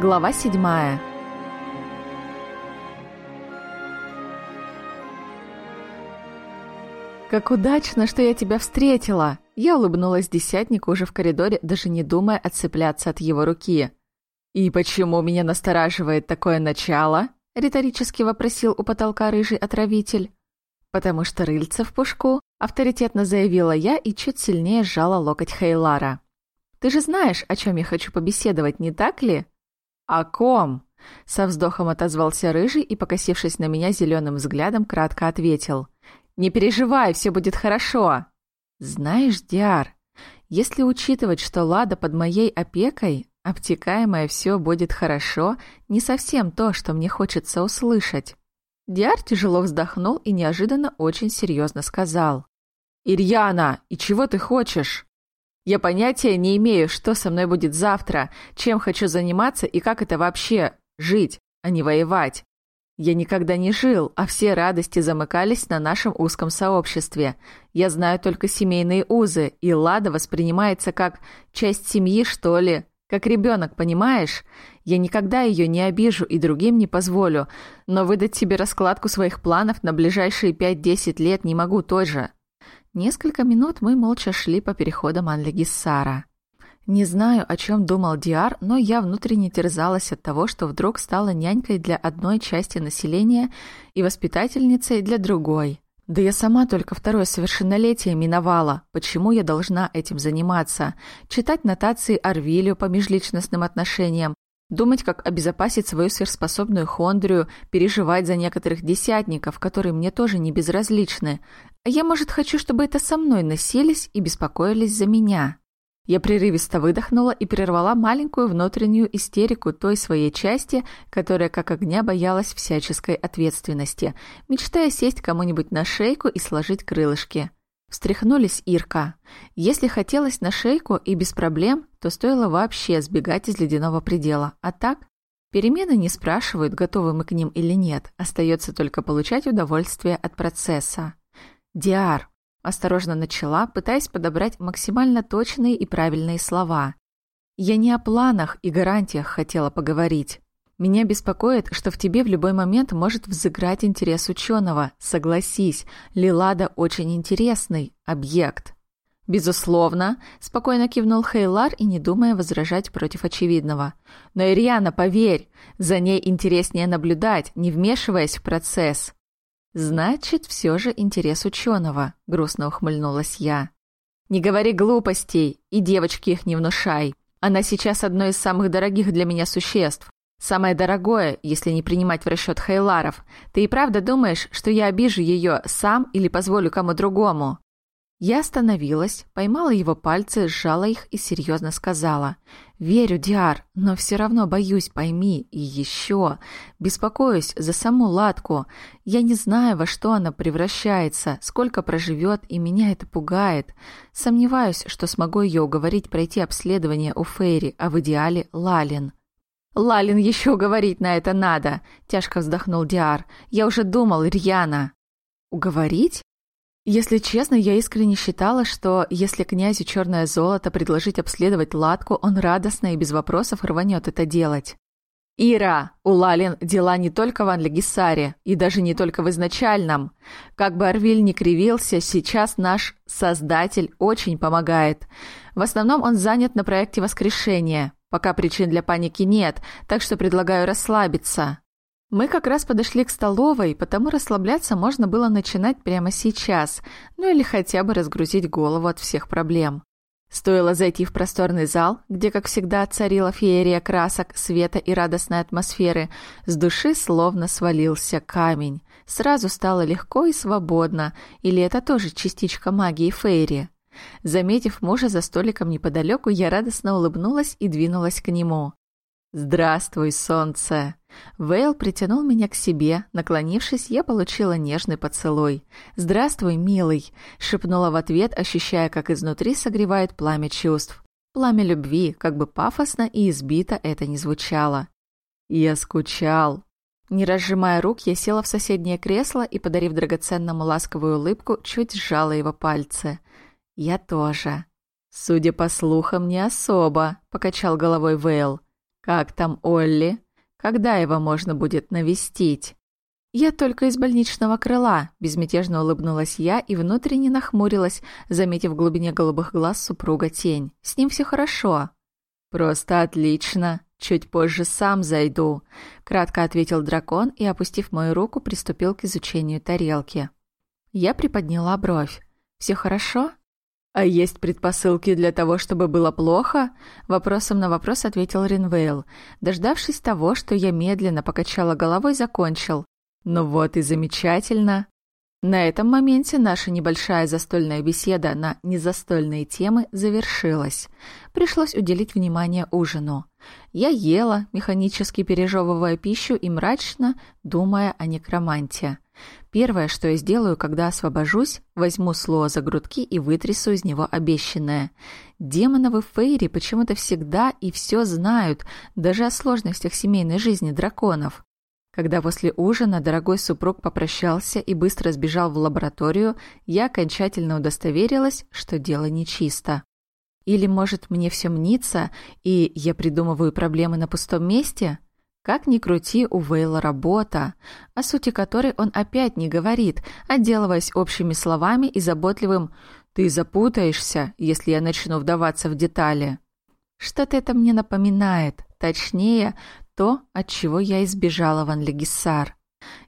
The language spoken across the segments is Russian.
Глава седьмая. «Как удачно, что я тебя встретила!» Я улыбнулась десятнику уже в коридоре, даже не думая отцепляться от его руки. «И почему меня настораживает такое начало?» — риторически вопросил у потолка рыжий отравитель. «Потому что рыльце в пушку», — авторитетно заявила я и чуть сильнее сжала локоть Хейлара. «Ты же знаешь, о чем я хочу побеседовать, не так ли?» «О ком?» Со вздохом отозвался Рыжий и, покосившись на меня зеленым взглядом, кратко ответил. «Не переживай, все будет хорошо!» «Знаешь, Диар, если учитывать, что Лада под моей опекой, обтекаемое все будет хорошо, не совсем то, что мне хочется услышать». Диар тяжело вздохнул и неожиданно очень серьезно сказал. «Ирьяна, и чего ты хочешь?» Я понятия не имею, что со мной будет завтра, чем хочу заниматься и как это вообще жить, а не воевать. Я никогда не жил, а все радости замыкались на нашем узком сообществе. Я знаю только семейные узы, и Лада воспринимается как часть семьи, что ли, как ребенок, понимаешь? Я никогда ее не обижу и другим не позволю, но выдать себе раскладку своих планов на ближайшие 5-10 лет не могу тоже. Несколько минут мы молча шли по переходам Анлегиссара. Не знаю, о чем думал Диар, но я внутренне терзалась от того, что вдруг стала нянькой для одной части населения и воспитательницей для другой. Да я сама только второе совершеннолетие миновала. Почему я должна этим заниматься? Читать нотации Арвилю по межличностным отношениям, думать, как обезопасить свою сверхспособную хондрию, переживать за некоторых десятников, которые мне тоже не безразличны, а я, может, хочу, чтобы это со мной носились и беспокоились за меня. Я прерывисто выдохнула и прервала маленькую внутреннюю истерику той своей части, которая как огня боялась всяческой ответственности, мечтая сесть кому-нибудь на шейку и сложить крылышки. Встряхнулись Ирка. Если хотелось на шейку и без проблем, то стоило вообще сбегать из ледяного предела. А так, перемены не спрашивают, готовы мы к ним или нет. Остается только получать удовольствие от процесса. «Диар», – осторожно начала, пытаясь подобрать максимально точные и правильные слова. «Я не о планах и гарантиях хотела поговорить. Меня беспокоит, что в тебе в любой момент может взыграть интерес ученого. Согласись, Лилада очень интересный объект». «Безусловно», – спокойно кивнул Хейлар и не думая возражать против очевидного. «Но, Ириана, поверь, за ней интереснее наблюдать, не вмешиваясь в процесс». «Значит, все же интерес ученого», — грустно ухмыльнулась я. «Не говори глупостей, и девочки их не внушай. Она сейчас одно из самых дорогих для меня существ. Самое дорогое, если не принимать в расчет Хейларов. Ты и правда думаешь, что я обижу ее сам или позволю кому другому?» Я остановилась, поймала его пальцы, сжала их и серьезно сказала. «Верю, Диар, но все равно боюсь, пойми, и еще. Беспокоюсь за саму Ладку. Я не знаю, во что она превращается, сколько проживет, и меня это пугает. Сомневаюсь, что смогу ее уговорить пройти обследование у Фейри, а в идеале Лалин». «Лалин еще говорить на это надо!» – тяжко вздохнул Диар. «Я уже думал, Рьяна». «Уговорить?» Если честно, я искренне считала, что если князю черное золото предложить обследовать латку, он радостно и без вопросов рванет это делать. «Ира, у Лалин дела не только в Анлегисаре, и даже не только в изначальном. Как бы Арвиль ни кривился, сейчас наш Создатель очень помогает. В основном он занят на проекте воскрешения. Пока причин для паники нет, так что предлагаю расслабиться». Мы как раз подошли к столовой, потому расслабляться можно было начинать прямо сейчас, ну или хотя бы разгрузить голову от всех проблем. Стоило зайти в просторный зал, где, как всегда, царила феерия красок, света и радостной атмосферы, с души словно свалился камень. Сразу стало легко и свободно, или это тоже частичка магии фейри? Заметив мужа за столиком неподалеку, я радостно улыбнулась и двинулась к нему. «Здравствуй, солнце!» Вейл притянул меня к себе. Наклонившись, я получила нежный поцелуй. «Здравствуй, милый!» — шепнула в ответ, ощущая, как изнутри согревает пламя чувств. Пламя любви, как бы пафосно и избито это не звучало. «Я скучал!» Не разжимая рук, я села в соседнее кресло и, подарив драгоценному ласковую улыбку, чуть сжала его пальцы. «Я тоже». «Судя по слухам, не особо», — покачал головой Вейл. «Как там Олли? Когда его можно будет навестить?» «Я только из больничного крыла», – безмятежно улыбнулась я и внутренне нахмурилась, заметив в глубине голубых глаз супруга тень. «С ним все хорошо». «Просто отлично. Чуть позже сам зайду», – кратко ответил дракон и, опустив мою руку, приступил к изучению тарелки. Я приподняла бровь. «Все хорошо?» «А есть предпосылки для того, чтобы было плохо?» Вопросом на вопрос ответил Ринвейл. Дождавшись того, что я медленно покачала головой, закончил. Ну вот и замечательно. На этом моменте наша небольшая застольная беседа на незастольные темы завершилась. Пришлось уделить внимание ужину. Я ела, механически пережевывая пищу и мрачно думая о некроманте. Первое, что я сделаю, когда освобожусь, возьму Слоа за грудки и вытрясу из него обещанное. Демоновы Фейри почему-то всегда и все знают, даже о сложностях семейной жизни драконов. Когда после ужина дорогой супруг попрощался и быстро сбежал в лабораторию, я окончательно удостоверилась, что дело нечисто. Или, может, мне все мнится, и я придумываю проблемы на пустом месте? Как ни крути, у Вейла работа, о сути которой он опять не говорит, отделываясь общими словами и заботливым «ты запутаешься, если я начну вдаваться в детали». Что-то это мне напоминает, точнее, то, от чего я избежала в Анлегиссар.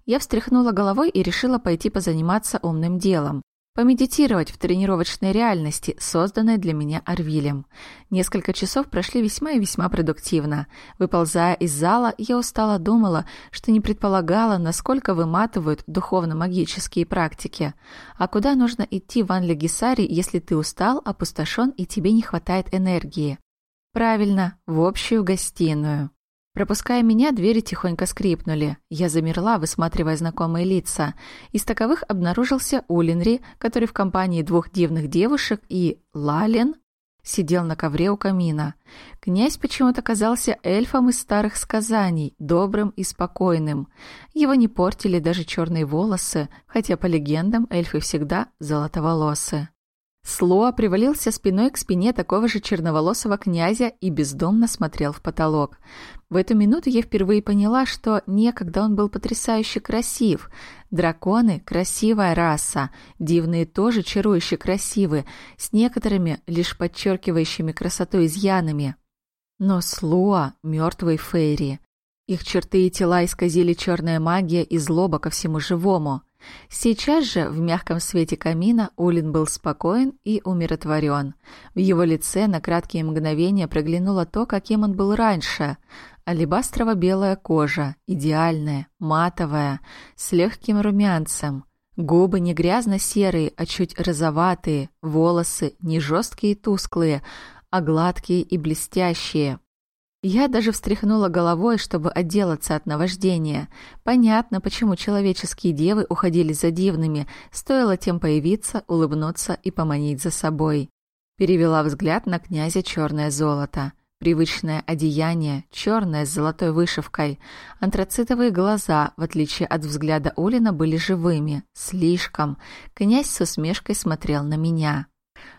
Я встряхнула головой и решила пойти позаниматься умным делом. Помедитировать в тренировочной реальности, созданной для меня Арвилем. Несколько часов прошли весьма и весьма продуктивно. Выползая из зала, я устало думала, что не предполагала, насколько выматывают духовно-магические практики. А куда нужно идти в Анлегисаре, если ты устал, опустошен и тебе не хватает энергии? Правильно, в общую гостиную. Пропуская меня, двери тихонько скрипнули. Я замерла, высматривая знакомые лица. Из таковых обнаружился Улинри, который в компании двух дивных девушек, и Лалин сидел на ковре у камина. Князь почему-то казался эльфом из старых сказаний, добрым и спокойным. Его не портили даже черные волосы, хотя по легендам эльфы всегда золотоволосы. Слоа привалился спиной к спине такого же черноволосого князя и бездомно смотрел в потолок. В эту минуту я впервые поняла, что некогда он был потрясающе красив. Драконы — красивая раса, дивные тоже чарующе красивы, с некоторыми лишь подчеркивающими красоту изъянами. Но Слуа — мертвый Фейри. Их черты и тела исказили черная магия и злоба ко всему живому. Сейчас же в мягком свете камина Улин был спокоен и умиротворен. В его лице на краткие мгновения проглянуло то, каким он был раньше. Алебастрово-белая кожа, идеальная, матовая, с легким румянцем. Губы не грязно-серые, а чуть розоватые, волосы не жесткие и тусклые, а гладкие и блестящие. Я даже встряхнула головой, чтобы отделаться от наваждения. Понятно, почему человеческие девы уходили за дивными, стоило тем появиться, улыбнуться и поманить за собой. Перевела взгляд на князя черное золото. Привычное одеяние, черное с золотой вышивкой. Антрацитовые глаза, в отличие от взгляда Улина, были живыми. Слишком. Князь с усмешкой смотрел на меня.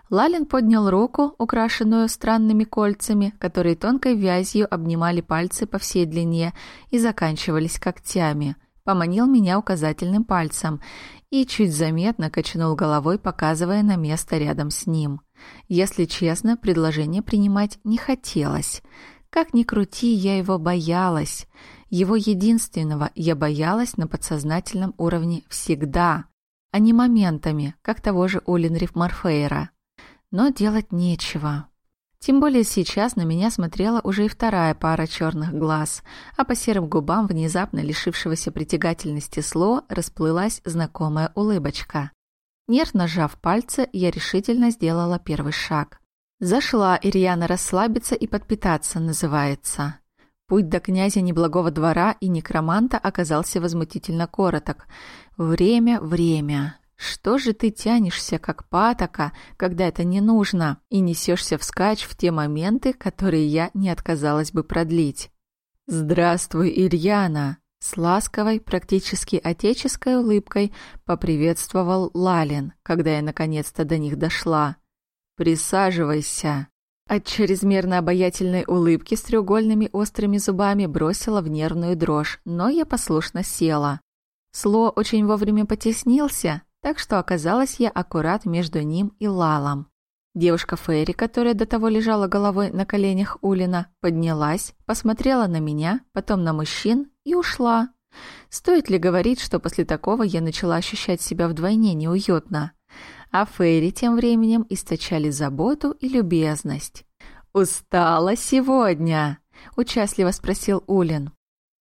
Лалин поднял руку, украшенную странными кольцами, которые тонкой вязью обнимали пальцы по всей длине и заканчивались когтями. Поманил меня указательным пальцем и чуть заметно качнул головой, показывая на место рядом с ним. Если честно, предложение принимать не хотелось. Как ни крути, я его боялась. Его единственного я боялась на подсознательном уровне всегда, а не моментами, как того же Улинриф Морфейра но делать нечего. Тем более сейчас на меня смотрела уже и вторая пара черных глаз, а по серым губам внезапно лишившегося притягательности Сло расплылась знакомая улыбочка. Нервно сжав пальцы, я решительно сделала первый шаг. Зашла Ирьяна расслабиться и подпитаться, называется. Путь до князя неблагого двора и некроманта оказался возмутительно короток. Время, время. Что же ты тянешься, как патока, когда это не нужно, и несешься вскачь в те моменты, которые я не отказалась бы продлить? «Здравствуй, Ирьяна!» С ласковой, практически отеческой улыбкой поприветствовал Лалин, когда я наконец-то до них дошла. «Присаживайся!» От чрезмерно обаятельной улыбки с треугольными острыми зубами бросила в нервную дрожь, но я послушно села. Сло очень вовремя потеснился, так что оказалась я аккурат между ним и Лалом. Девушка Ферри, которая до того лежала головой на коленях Улина, поднялась, посмотрела на меня, потом на мужчин и ушла. Стоит ли говорить, что после такого я начала ощущать себя вдвойне неуютно? А Ферри тем временем источали заботу и любезность. «Устала сегодня?» – участливо спросил Улин.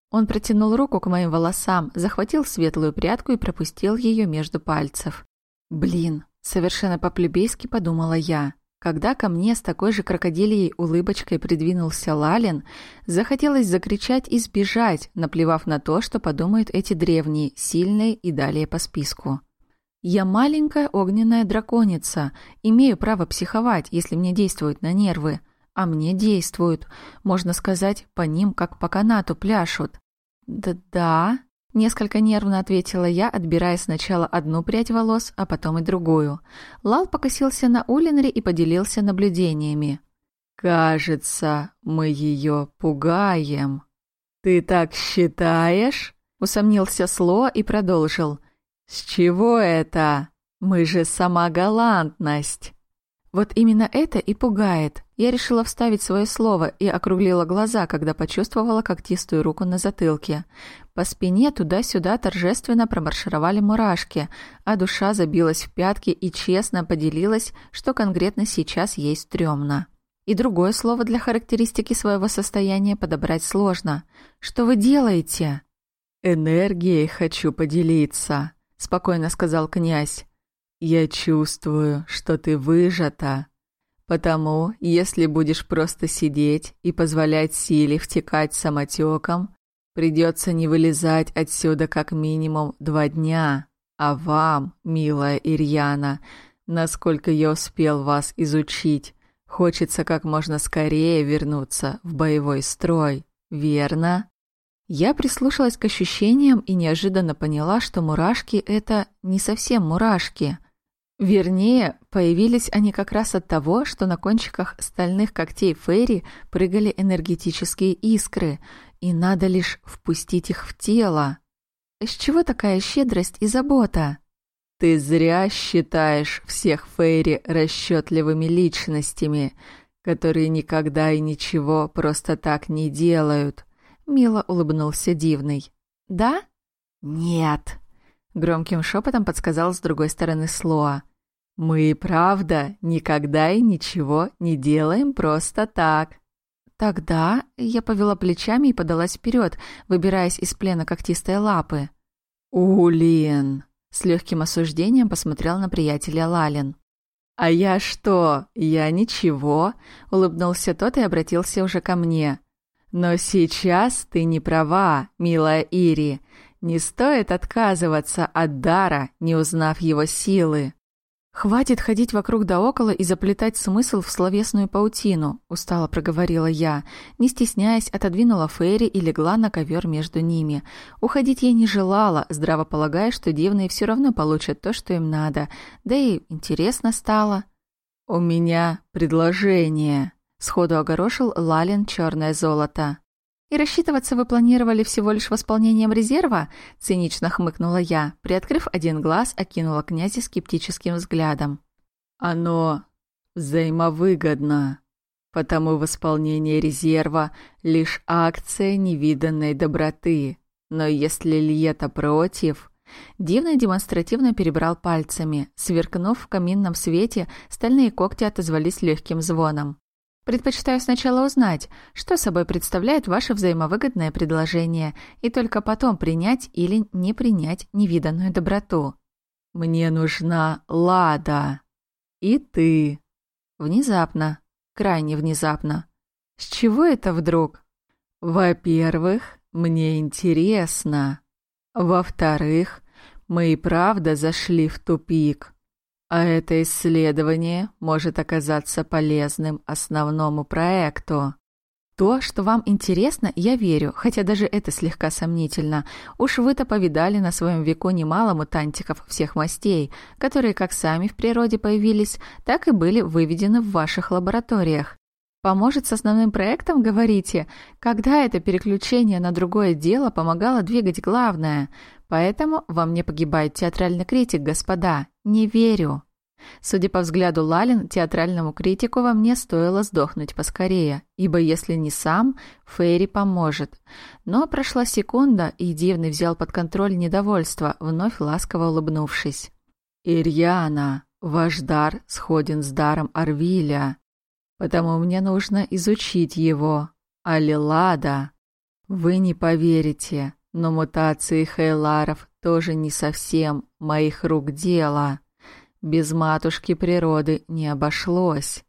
Он протянул руку к моим волосам, захватил светлую прядку и пропустил ее между пальцев. «Блин, Совершенно по-плебейски подумала я. Когда ко мне с такой же крокодилией улыбочкой придвинулся Лалин, захотелось закричать и сбежать, наплевав на то, что подумают эти древние, сильные и далее по списку. Я маленькая огненная драконица, имею право психовать, если мне действуют на нервы. А мне действуют, можно сказать, по ним как по канату пляшут. Да-да, Несколько нервно ответила я, отбирая сначала одну прядь волос, а потом и другую. Лал покосился на Улинри и поделился наблюдениями. «Кажется, мы ее пугаем». «Ты так считаешь?» — усомнился Сло и продолжил. «С чего это? Мы же сама галантность». Вот именно это и пугает. Я решила вставить свое слово и округлила глаза, когда почувствовала когтистую руку на затылке. По спине туда-сюда торжественно промаршировали мурашки, а душа забилась в пятки и честно поделилась, что конкретно сейчас ей стрёмно. И другое слово для характеристики своего состояния подобрать сложно. «Что вы делаете?» «Энергией хочу поделиться», — спокойно сказал князь. «Я чувствую, что ты выжата. Потому, если будешь просто сидеть и позволять силе втекать самотеком, придется не вылезать отсюда как минимум два дня. А вам, милая Ирьяна, насколько я успел вас изучить, хочется как можно скорее вернуться в боевой строй, верно?» Я прислушалась к ощущениям и неожиданно поняла, что мурашки — это не совсем мурашки. Вернее, появились они как раз от того, что на кончиках стальных когтей Фейри прыгали энергетические искры, и надо лишь впустить их в тело. С чего такая щедрость и забота? Ты зря считаешь всех Фейри расчетливыми личностями, которые никогда и ничего просто так не делают. Мило улыбнулся Дивный. Да? Нет. Громким шепотом подсказал с другой стороны Слоа. «Мы, правда, никогда и ничего не делаем просто так». «Тогда...» — я повела плечами и подалась вперед, выбираясь из плена когтистой лапы. «Улин!» — с легким осуждением посмотрел на приятеля Лалин. «А я что? Я ничего», — улыбнулся тот и обратился уже ко мне. «Но сейчас ты не права, милая Ири. Не стоит отказываться от дара, не узнав его силы. «Хватит ходить вокруг да около и заплетать смысл в словесную паутину», — устало проговорила я, не стесняясь, отодвинула Ферри и легла на ковер между ними. Уходить я не желала, здраво полагая, что дивные все равно получат то, что им надо, да и интересно стало. «У меня предложение», — сходу огорошил Лалин черное золото. «И рассчитываться вы планировали всего лишь восполнением резерва?» — цинично хмыкнула я, приоткрыв один глаз, окинула князя скептическим взглядом. «Оно взаимовыгодно, потому восполнение резерва — лишь акция невиданной доброты. Но если Льета против...» Дивно демонстративно перебрал пальцами. Сверкнув в каминном свете, стальные когти отозвались легким звоном. Предпочитаю сначала узнать, что собой представляет ваше взаимовыгодное предложение, и только потом принять или не принять невиданную доброту. Мне нужна Лада. И ты. Внезапно. Крайне внезапно. С чего это вдруг? Во-первых, мне интересно. Во-вторых, мы и правда зашли в тупик. А это исследование может оказаться полезным основному проекту. То, что вам интересно, я верю, хотя даже это слегка сомнительно. Уж вы-то повидали на своем веку немало мутантиков всех мастей, которые как сами в природе появились, так и были выведены в ваших лабораториях. Поможет с основным проектом, говорите? Когда это переключение на другое дело помогало двигать главное? Поэтому во мне погибает театральный критик, господа. Не верю. Судя по взгляду Лалин, театральному критику во мне стоило сдохнуть поскорее, ибо если не сам, Фейри поможет. Но прошла секунда, и Дивный взял под контроль недовольство, вновь ласково улыбнувшись. «Ирьяна, ваш дар сходен с даром Арвиля, потому мне нужно изучить его. Алилада, вы не поверите, но мутации Хейларов тоже не совсем моих рук дело». Без матушки природы не обошлось.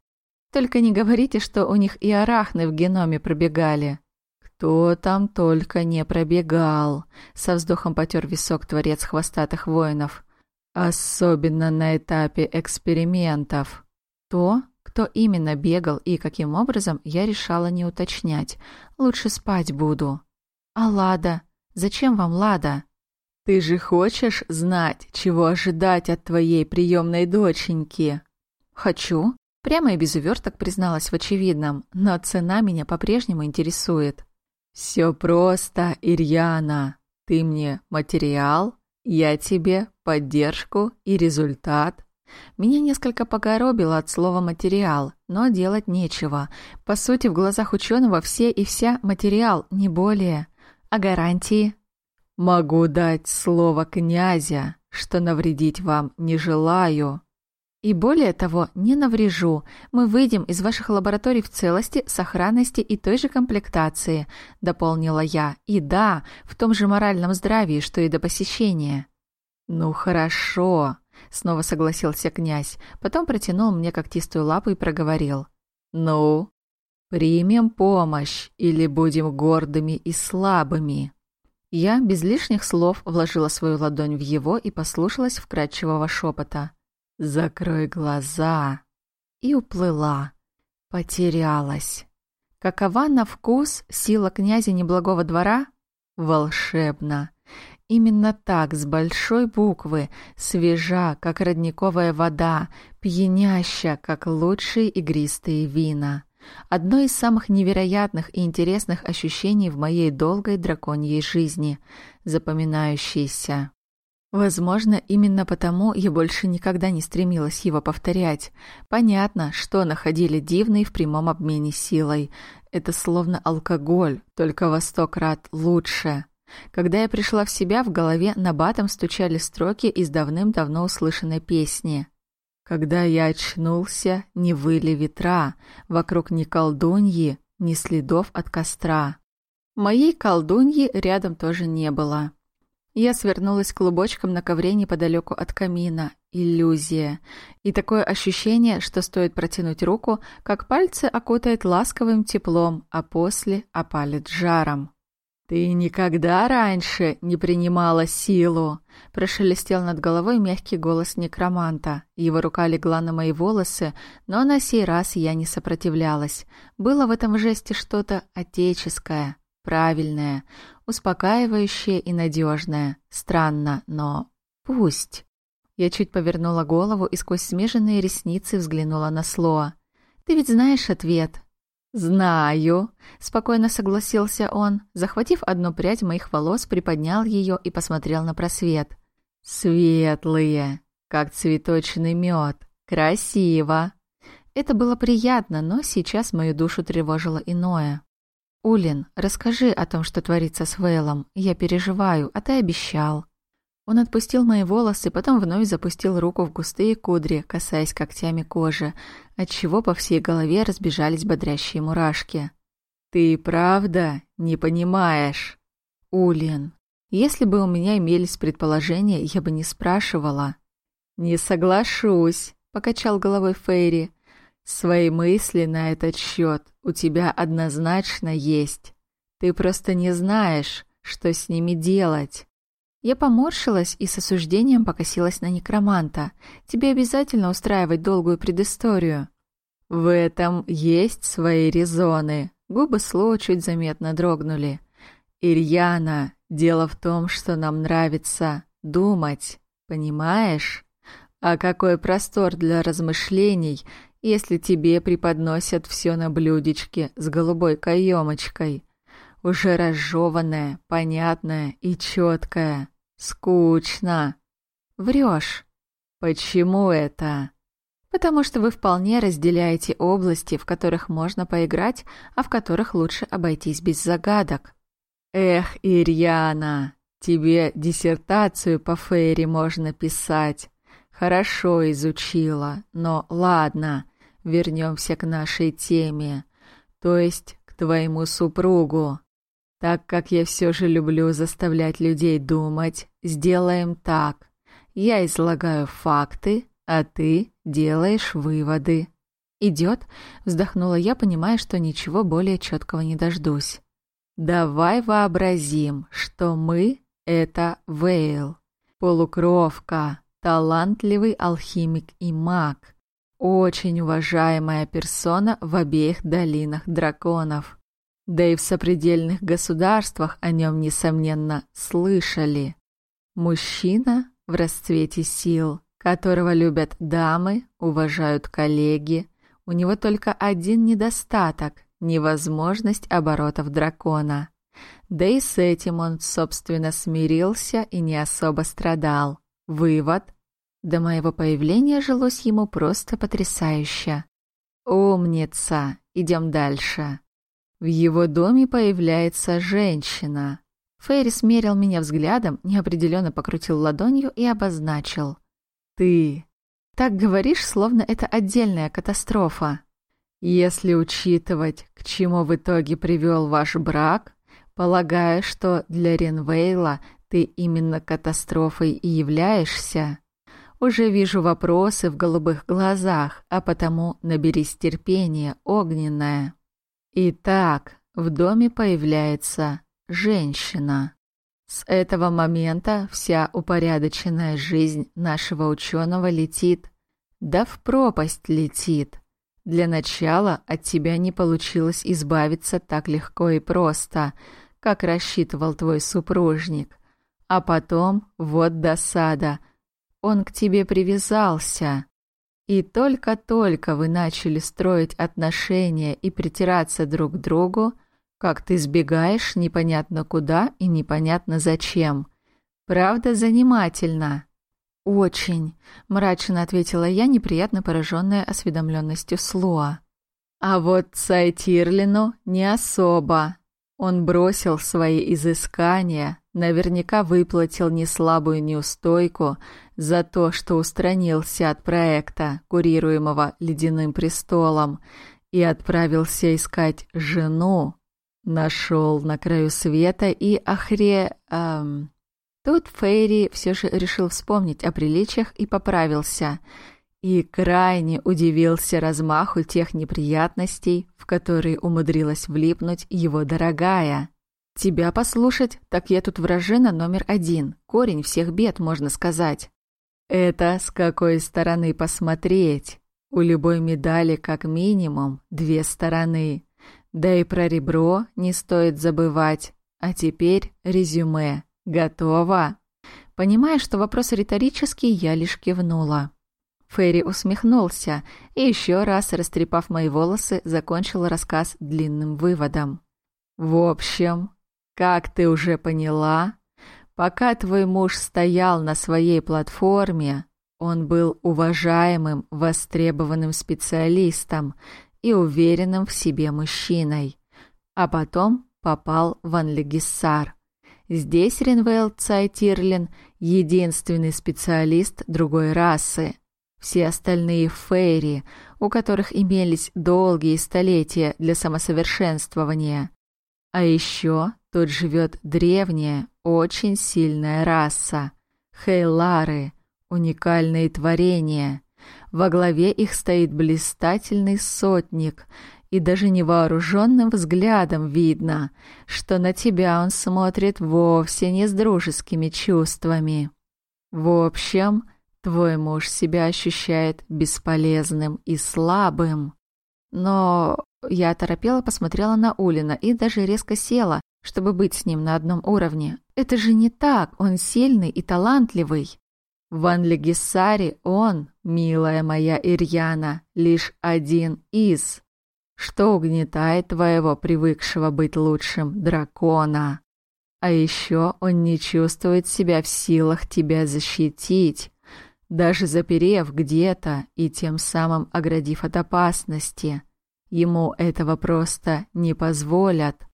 Только не говорите, что у них и арахны в геноме пробегали. Кто там только не пробегал, со вздохом потер висок творец хвостатых воинов. Особенно на этапе экспериментов. То, кто именно бегал и каким образом, я решала не уточнять. Лучше спать буду. А Лада? Зачем вам Лада? Ты же хочешь знать, чего ожидать от твоей приемной доченьки? Хочу. Прямо и без уверток призналась в очевидном, но цена меня по-прежнему интересует. Все просто, Ирьяна. Ты мне материал, я тебе поддержку и результат. Меня несколько погоробило от слова «материал», но делать нечего. По сути, в глазах ученого все и вся материал, не более. А гарантии? Могу дать слово князя, что навредить вам не желаю. И более того, не наврежу. Мы выйдем из ваших лабораторий в целости, сохранности и той же комплектации, дополнила я. И да, в том же моральном здравии, что и до посещения. Ну хорошо, снова согласился князь, потом протянул мне когтистую лапу и проговорил: "Ну, примем помощь или будем гордыми и слабыми?" Я без лишних слов вложила свою ладонь в его и послушалась вкрадчивого шепота. «Закрой глаза!» И уплыла. Потерялась. Какова на вкус сила князя неблагого двора? Волшебно. Именно так, с большой буквы, свежа, как родниковая вода, пьяняща, как лучшие игристые вина. Одно из самых невероятных и интересных ощущений в моей долгой драконьей жизни, запоминающееся. Возможно, именно потому я больше никогда не стремилась его повторять. Понятно, что находили дивный в прямом обмене силой. Это словно алкоголь, только во сто крат лучше. Когда я пришла в себя, в голове на батом стучали строки из давным-давно услышанной песни. Когда я очнулся, не выли ветра, вокруг ни колдуньи, ни следов от костра. Моей колдуньи рядом тоже не было. Я свернулась клубочком на ковре неподалеку от камина. Иллюзия. И такое ощущение, что стоит протянуть руку, как пальцы окутает ласковым теплом, а после опалит жаром. «Ты никогда раньше не принимала силу!» Прошелестел над головой мягкий голос некроманта. Его рука легла на мои волосы, но на сей раз я не сопротивлялась. Было в этом жесте что-то отеческое, правильное, успокаивающее и надежное. Странно, но пусть. Я чуть повернула голову и сквозь смеженные ресницы взглянула на Слоа. «Ты ведь знаешь ответ?» «Знаю», — спокойно согласился он, захватив одну прядь моих волос, приподнял ее и посмотрел на просвет. «Светлые, как цветочный мед. Красиво!» Это было приятно, но сейчас мою душу тревожило иное. «Улин, расскажи о том, что творится с Вейлом. Я переживаю, а ты обещал». Он отпустил мои волосы, потом вновь запустил руку в густые кудри, касаясь когтями кожи, отчего по всей голове разбежались бодрящие мурашки. «Ты правда не понимаешь?» «Улин, если бы у меня имелись предположения, я бы не спрашивала». «Не соглашусь», — покачал головой Фейри. «Свои мысли на этот счет у тебя однозначно есть. Ты просто не знаешь, что с ними делать». Я поморщилась и с осуждением покосилась на некроманта. Тебе обязательно устраивать долгую предысторию. В этом есть свои резоны. Губы Слоу чуть заметно дрогнули. Ирьяна, дело в том, что нам нравится думать, понимаешь? А какой простор для размышлений, если тебе преподносят все на блюдечке с голубой каемочкой? Уже разжеванное, понятное и четкое. Скучно. Врешь. Почему это? Потому что вы вполне разделяете области, в которых можно поиграть, а в которых лучше обойтись без загадок. Эх, Ирьяна, тебе диссертацию по Фейри можно писать. Хорошо изучила, но ладно, вернемся к нашей теме, то есть к твоему супругу. Так как я все же люблю заставлять людей думать, сделаем так. Я излагаю факты, а ты делаешь выводы. Идет, вздохнула я, понимая, что ничего более четкого не дождусь. Давай вообразим, что мы — это Вейл, полукровка, талантливый алхимик и маг, очень уважаемая персона в обеих долинах драконов. Да и в сопредельных государствах о нем, несомненно, слышали. Мужчина в расцвете сил, которого любят дамы, уважают коллеги. У него только один недостаток — невозможность оборотов дракона. Да и с этим он, собственно, смирился и не особо страдал. Вывод. До моего появления жилось ему просто потрясающе. Умница. Идем дальше. В его доме появляется женщина. Фейри смерил меня взглядом, неопределенно покрутил ладонью и обозначил. «Ты». Так говоришь, словно это отдельная катастрофа. Если учитывать, к чему в итоге привел ваш брак, полагаю, что для Ренвейла ты именно катастрофой и являешься. Уже вижу вопросы в голубых глазах, а потому наберись терпения, огненное. Итак, в доме появляется женщина. С этого момента вся упорядоченная жизнь нашего ученого летит, да в пропасть летит. Для начала от тебя не получилось избавиться так легко и просто, как рассчитывал твой супружник. А потом, вот досада, он к тебе привязался. И только-только вы начали строить отношения и притираться друг к другу, как ты сбегаешь непонятно куда и непонятно зачем. Правда, занимательно. Очень, мрачно ответила я, неприятно пораженная осведомленностью Слуа. А вот Сайтирлину не особо. Он бросил свои изыскания, наверняка выплатил неслабую неустойку за то, что устранился от проекта, курируемого Ледяным престолом, и отправился искать жену. Нашел на краю света и охре... Эм... Тут Фейри все же решил вспомнить о приличиях и поправился — и крайне удивился размаху тех неприятностей, в которые умудрилась влипнуть его дорогая. «Тебя послушать, так я тут вражина номер один, корень всех бед, можно сказать». «Это с какой стороны посмотреть? У любой медали как минимум две стороны. Да и про ребро не стоит забывать. А теперь резюме. Готово?» Понимая, что вопрос риторический, я лишь кивнула. Ферри усмехнулся и еще раз, растрепав мои волосы, закончил рассказ длинным выводом. «В общем, как ты уже поняла, пока твой муж стоял на своей платформе, он был уважаемым, востребованным специалистом и уверенным в себе мужчиной, а потом попал в Анлегиссар. Здесь Ренвейл Цайтирлин — единственный специалист другой расы — все остальные фейри, у которых имелись долгие столетия для самосовершенствования. А еще тут живет древняя, очень сильная раса — Хейлары, уникальные творения. Во главе их стоит блистательный сотник, и даже невооруженным взглядом видно, что на тебя он смотрит вовсе не с дружескими чувствами. В общем, Твой муж себя ощущает бесполезным и слабым. Но я торопела посмотрела на Улина и даже резко села, чтобы быть с ним на одном уровне. Это же не так, он сильный и талантливый. В Анлегиссаре он, милая моя Ирьяна, лишь один из, что угнетает твоего привыкшего быть лучшим дракона. А еще он не чувствует себя в силах тебя защитить, даже заперев где-то и тем самым оградив от опасности. Ему этого просто не позволят.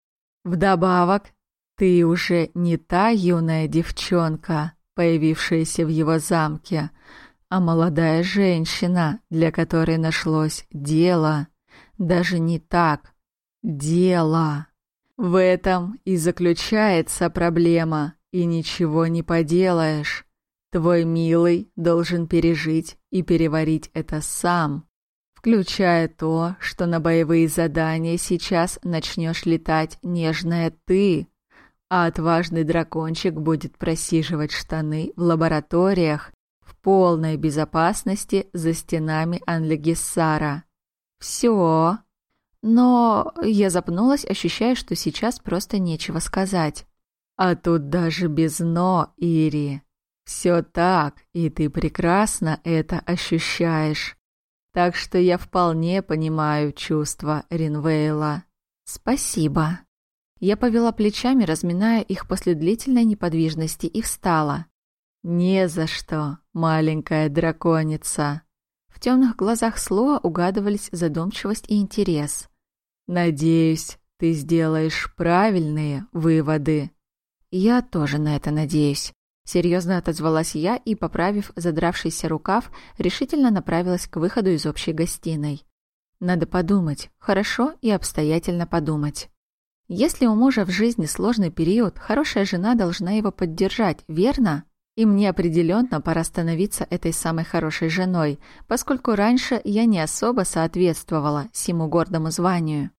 Вдобавок, ты уже не та юная девчонка, появившаяся в его замке, а молодая женщина, для которой нашлось дело. Даже не так. Дело. В этом и заключается проблема, и ничего не поделаешь. Твой милый должен пережить и переварить это сам, включая то, что на боевые задания сейчас начнешь летать нежная ты, а отважный дракончик будет просиживать штаны в лабораториях в полной безопасности за стенами Анлегиссара. Все. Но я запнулась, ощущая, что сейчас просто нечего сказать. А тут даже без «но», Ири. Все так, и ты прекрасно это ощущаешь. Так что я вполне понимаю чувства Ринвейла. Спасибо. Я повела плечами, разминая их после длительной неподвижности, и встала. «Не за что, маленькая драконица!» В темных глазах Слоа угадывались задумчивость и интерес. «Надеюсь, ты сделаешь правильные выводы». «Я тоже на это надеюсь», — серьезно отозвалась я и, поправив задравшийся рукав, решительно направилась к выходу из общей гостиной. «Надо подумать, хорошо и обстоятельно подумать». Если у мужа в жизни сложный период, хорошая жена должна его поддержать, верно? И мне определенно пора становиться этой самой хорошей женой, поскольку раньше я не особо соответствовала всему гордому званию.